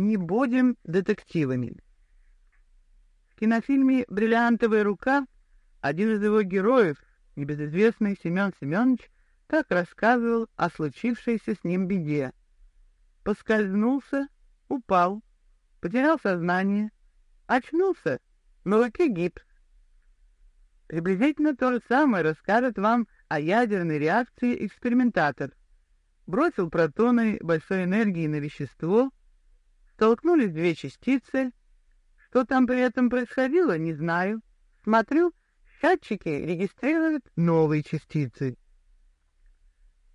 Не будем детективами. В кинофильме «Бриллиантовая рука» один из его героев, небезызвестный Семен Семенович, так рассказывал о случившейся с ним беде. Поскользнулся, упал, потерял сознание, очнулся, на руке гипс. Приблизительно то же самое расскажет вам о ядерной реакции экспериментатор. Бросил протоны большой энергии на вещество, столкнулись две частицы. Что там при этом происходило, не знаю. Смотрю, счетчики регистрируют новые частицы.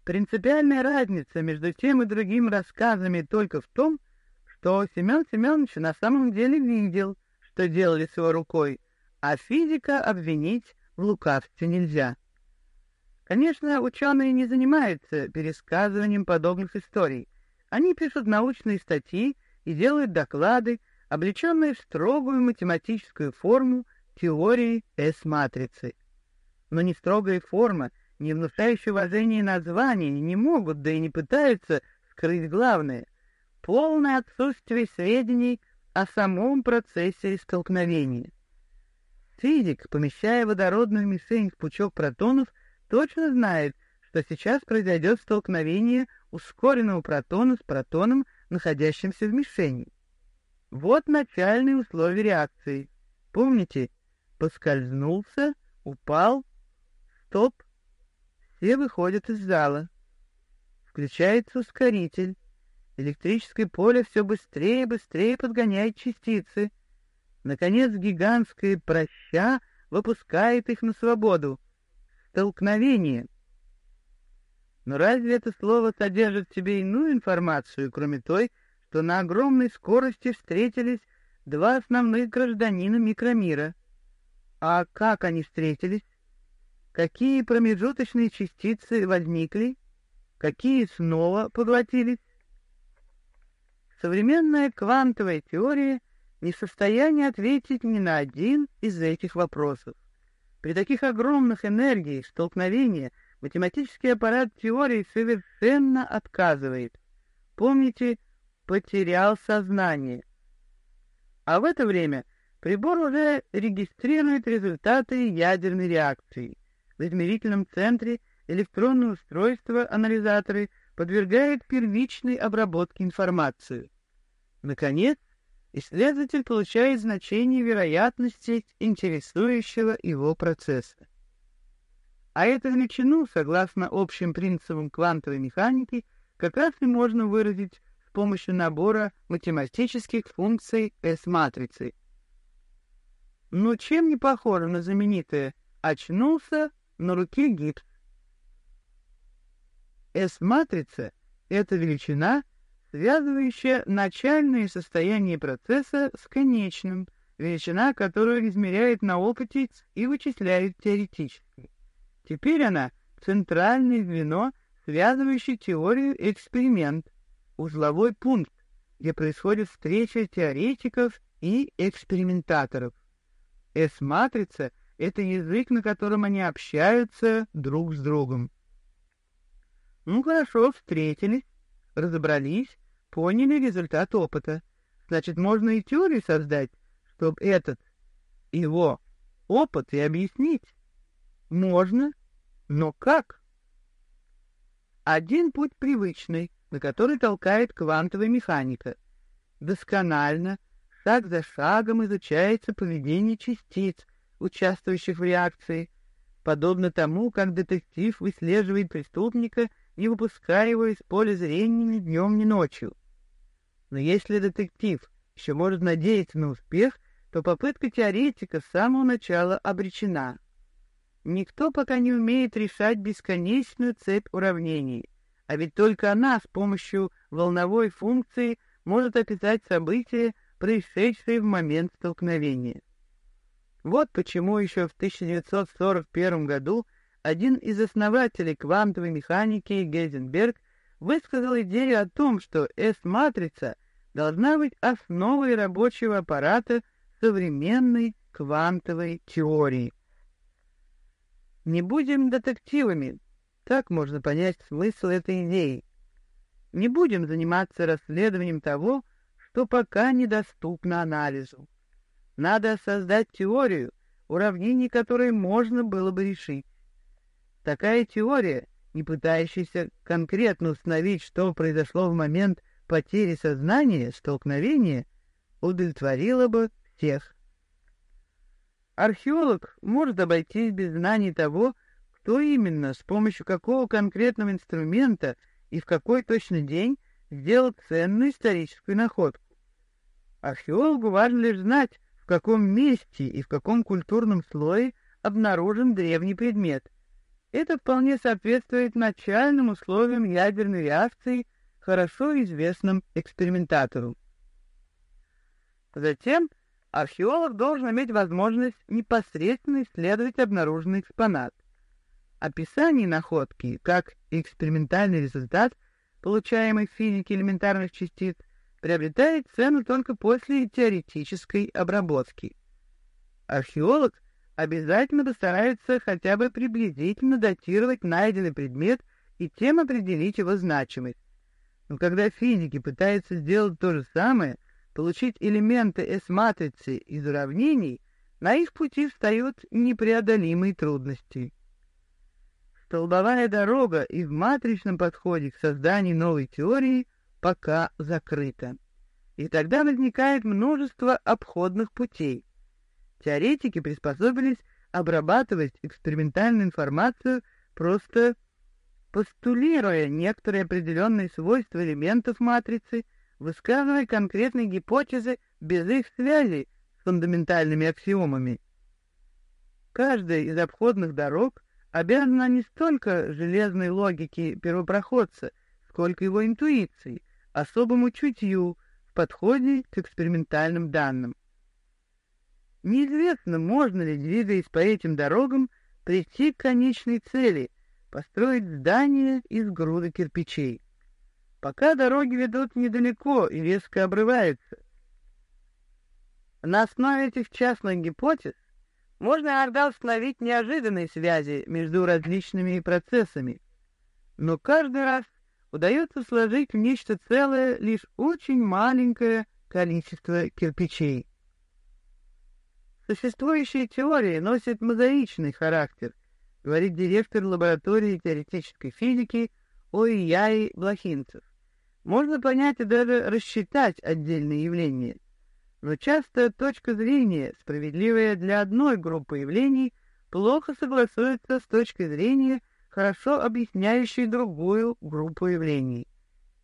Принципиальная разница между тем и другим рассказами только в том, что Семен Семенович на самом деле видел, что делали с его рукой, а физика обвинить в лукавстве нельзя. Конечно, ученые не занимаются пересказыванием подобных историй. Они пишут научные статьи и делают доклады, облеченные в строгую математическую форму теории S-матрицы. Но ни строгая форма, ни внушающее уважение названия не могут, да и не пытаются скрыть главное — полное отсутствие сведений о самом процессе столкновения. Физик, помещая водородную мишень в пучок протонов, точно знает, что сейчас произойдет столкновение ускоренного протона с протоном, находящимся в мишени. Вот начальные условия реакции. Помните, поскользнулся, упал, стоп, все выходят из зала. Включается ускоритель. Электрическое поле все быстрее и быстрее подгоняет частицы. Наконец гигантская проща выпускает их на свободу. Столкновение. Но разве это слово содержит в себе иную информацию, кроме той, что на огромной скорости встретились два основных гражданина микромира? А как они встретились? Какие промежуточные частицы возникли? Какие снова поглотились? Современная квантовая теория не в состоянии ответить ни на один из этих вопросов. При таких огромных энергиях столкновения математический аппарат теории совершенно отказывает. Помните, потерял сознание. А в это время прибор уже регистрирует результаты ядерной реакции — в измерительном центре электронное устройство анализаторы подвергает первичной обработке информацию. Наконец, исследователь получает значение вероятности интересующего его процесса. А эту величину, согласно общим принципам квантовой механики, как раз и можно выразить с помощью набора математических функций S-матрицы. Но чем не похоже на знаменитое «очнулся, на руке гипс. S-матрица — это величина, связывающая начальное состояние процесса с конечным, величина, которую измеряет на опыте и вычисляет теоретически. Теперь она — центральное звено, связывающее теорию и эксперимент, узловой пункт, где происходит встреча теоретиков и экспериментаторов. S-матрица — это язык, на котором они общаются друг с другом. Ну хорошо, встретились, разобрались, поняли результат опыта. Значит, можно и теорию создать, чтобы этот его опыт и объяснить. Можно, но как? Один путь привычный, на который толкает квантовая механика. Досконально, шаг за шагом изучается поведение частиц, участвующих в реакции, подобно тому, как детектив выслеживает преступника, не выпуская его из поля зрения ни днем, ни ночью. Но если детектив еще может надеяться на успех, то попытка теоретика с самого начала обречена. Никто пока не умеет решать бесконечную цепь уравнений, а ведь только она с помощью волновой функции может описать события, происшедшие в момент столкновения. Вот почему еще в 1941 году один из основателей квантовой механики Гейзенберг высказал идею о том, что S-матрица должна быть основой рабочего аппарата современной квантовой теории. Не будем детективами, так можно понять смысл этой идеи. Не будем заниматься расследованием того, что пока недоступно анализу. Надо создать теорию, уравнений которой можно было бы решить. Такая теория, не пытающаяся конкретно установить, что произошло в момент потери сознания, столкновения, удовлетворила бы всех. Археолог может обойтись без знаний того, кто именно, с помощью какого конкретного инструмента и в какой точно день сделал ценную историческую находку. Археологу важно лишь знать, в каком месте и в каком культурном слое обнаружен древний предмет. Это вполне соответствует начальным условиям ядерной реакции, хорошо известным экспериментатору. Затем археолог должен иметь возможность непосредственно исследовать обнаруженный экспонат. Описание находки как экспериментальный результат, получаемый в физике элементарных частиц, приобретает цену только после теоретической обработки. Археолог обязательно постарается хотя бы приблизительно датировать найденный предмет и тем определить его значимость. Но когда физики пытаются сделать то же самое, получить элементы S-матрицы из уравнений, на их пути встают непреодолимые трудности. Столбовая дорога и в матричном подходе к созданию новой теории пока закрыта. И тогда возникает множество обходных путей. Теоретики приспособились обрабатывать экспериментальную информацию, просто постулируя некоторые определенные свойства элементов матрицы, высказывая конкретные гипотезы без их связи с фундаментальными аксиомами. Каждая из обходных дорог обязана не столько железной логике первопроходца, сколько его интуиции, особому чутью в подходе к экспериментальным данным. Неизвестно, можно ли, двигаясь по этим дорогам, прийти к конечной цели — построить здание из груды кирпичей. Пока дороги ведут недалеко и резко обрываются. На основе этих частных гипотез можно иногда установить неожиданные связи между различными процессами, но каждый раз удается сложить в нечто целое лишь очень маленькое количество кирпичей. Существующие теории носят мозаичный характер, говорит директор лаборатории теоретической физики Оияи Блохинцев. Можно понять и даже рассчитать отдельные явления, но часто точка зрения, справедливая для одной группы явлений, плохо согласуется с точкой зрения хорошо объясняющий другую группу явлений.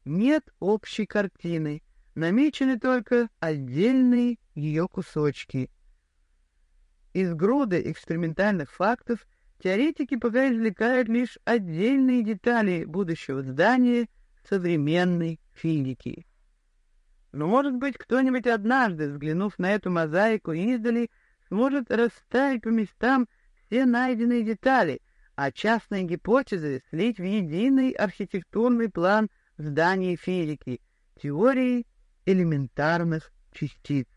Нет общей картины, намечены только отдельные ее кусочки. Из груды экспериментальных фактов теоретики пока извлекают лишь отдельные детали будущего здания современной физики. Но, может быть, кто-нибудь однажды, взглянув на эту мозаику издали, сможет расставить по местам все найденные детали — а частные гипотезы слить в единый архитектурный план зданий физики, теории элементарных частиц.